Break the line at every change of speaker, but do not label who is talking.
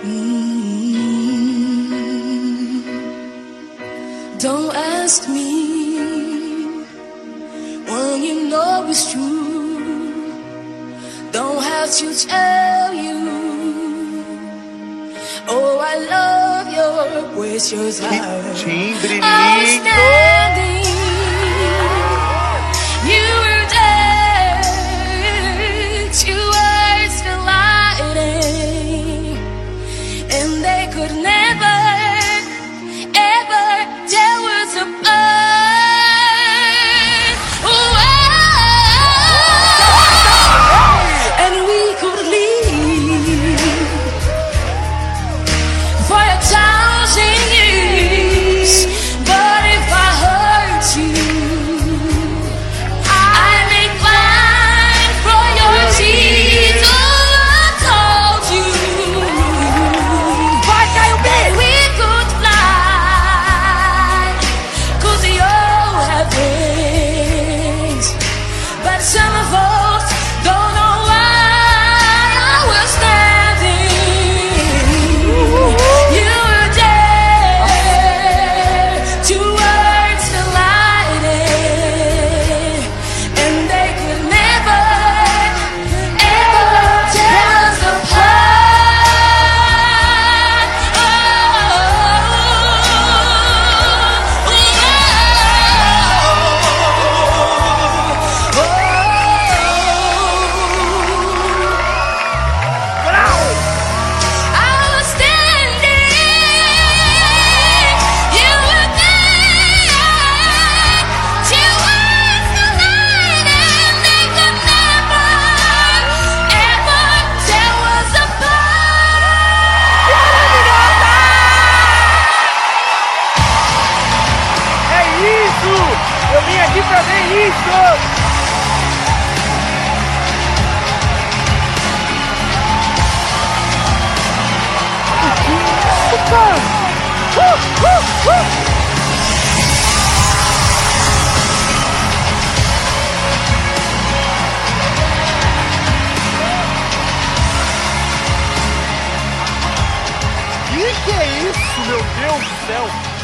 Mm. Don't ask me when you know it's true. Don't have to tell you. Oh, I love your precious heart.
Timbre lindo.
Eu vim aqui para ver isso! Que que é isso, meu Deus do céu?